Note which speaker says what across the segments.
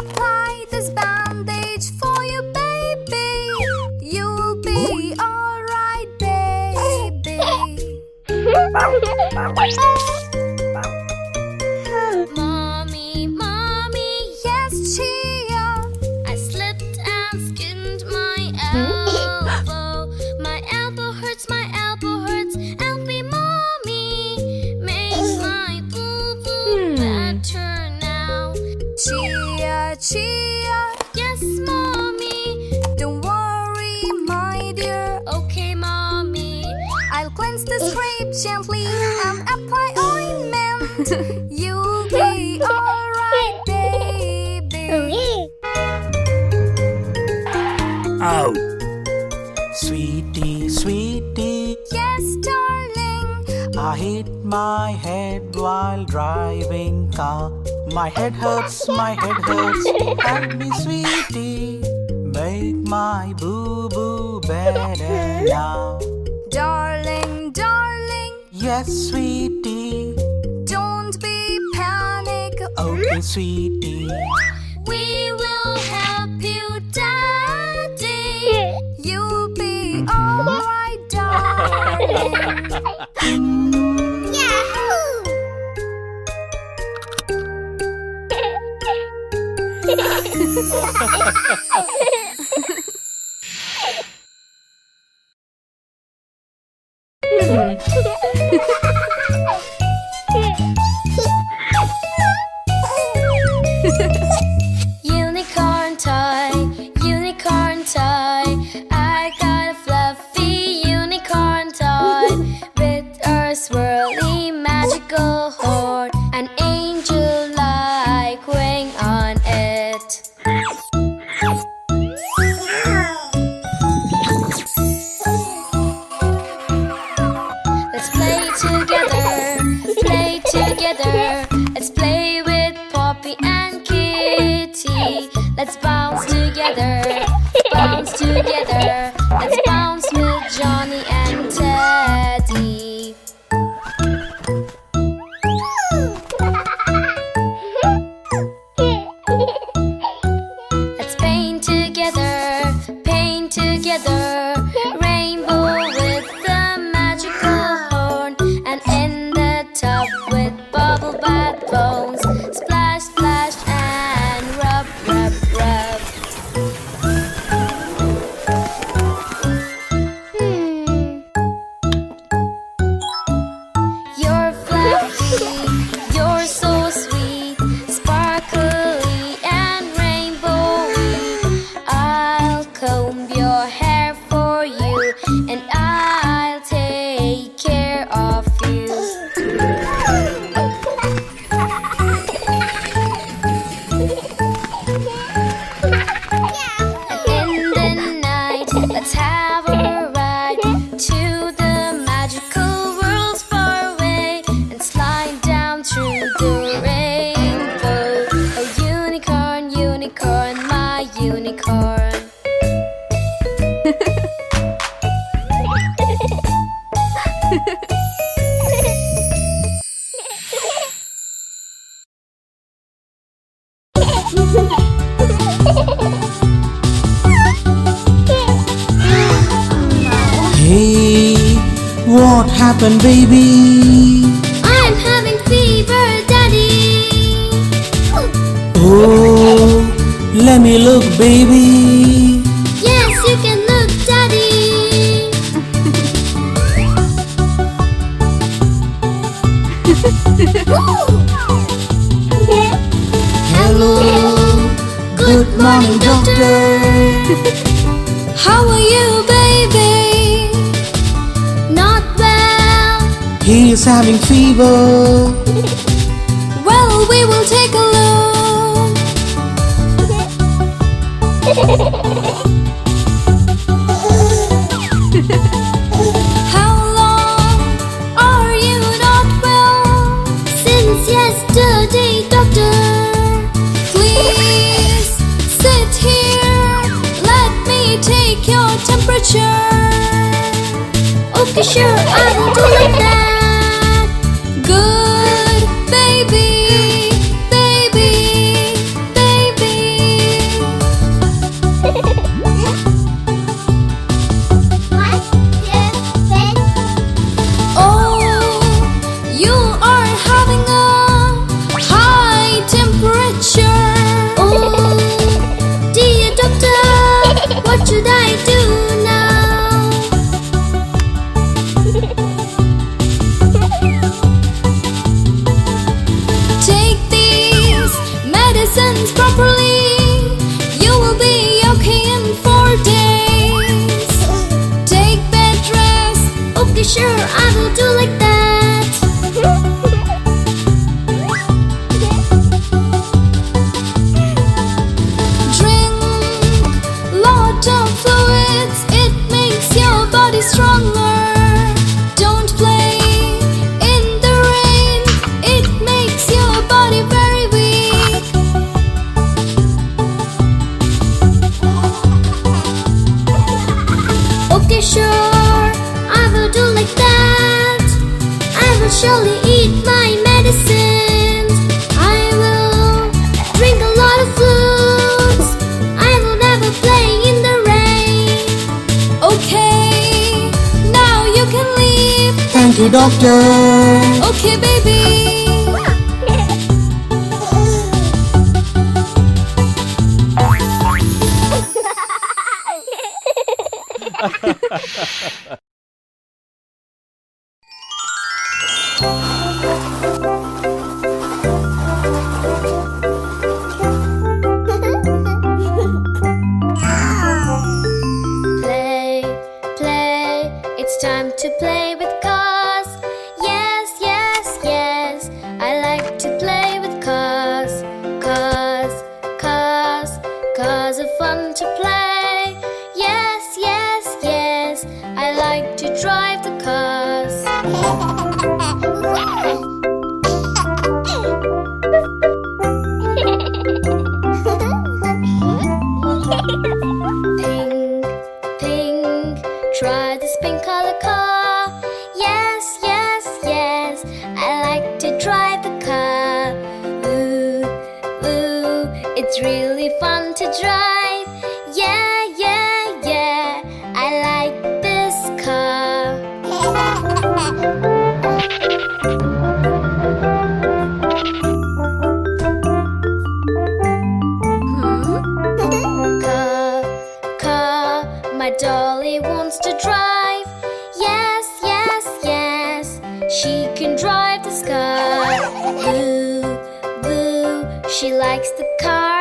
Speaker 1: Apply this bandage for you, baby. You'll be alright, baby. begins scrape gently um, and apply ointment. You'll be alright, baby.
Speaker 2: Oh, oh, sweetie, sweetie.
Speaker 1: Yes, darling.
Speaker 2: I hit my head while driving car. My head hurts, my head hurts. Help me, sweetie. Make my boo boo better now. Yes, sweetie.
Speaker 1: Don't be panic.
Speaker 2: Okay, sweetie.
Speaker 3: We will help you, Daddy.
Speaker 1: You'll be mm-hmm. alright, darling.
Speaker 3: Yahoo! hey,
Speaker 2: what happened, baby?
Speaker 3: I'm having fever, Daddy.
Speaker 2: Oh, let me look, baby. He is having fever.
Speaker 3: well, we will take a look. How long are you not well? Since yesterday, doctor. Please sit here. Let me take your temperature. Okay, sure, I will do like that. to doctor. Okay, baby. Ha ha ha ha! likes the car.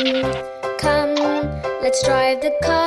Speaker 3: Come, let's drive the car.